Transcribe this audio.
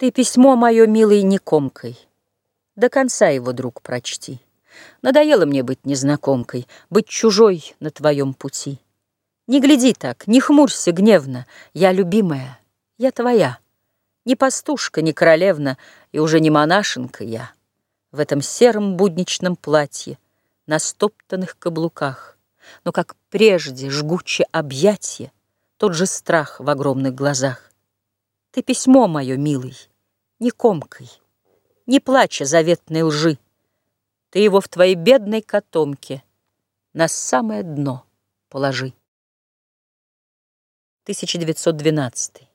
Ты письмо мое, милый, не комкой. До конца его, друг, прочти. Надоело мне быть незнакомкой, Быть чужой на твоем пути. Не гляди так, не хмурься гневно, Я любимая, я твоя. Не пастушка, не королевна, И уже не монашенка я. В этом сером будничном платье, На стоптанных каблуках, Но, как прежде, жгуче объятье, Тот же страх в огромных глазах. Ты письмо мое, милый, не комкой, Не плача заветной лжи. Ты его в твоей бедной котомке На самое дно положи. 1912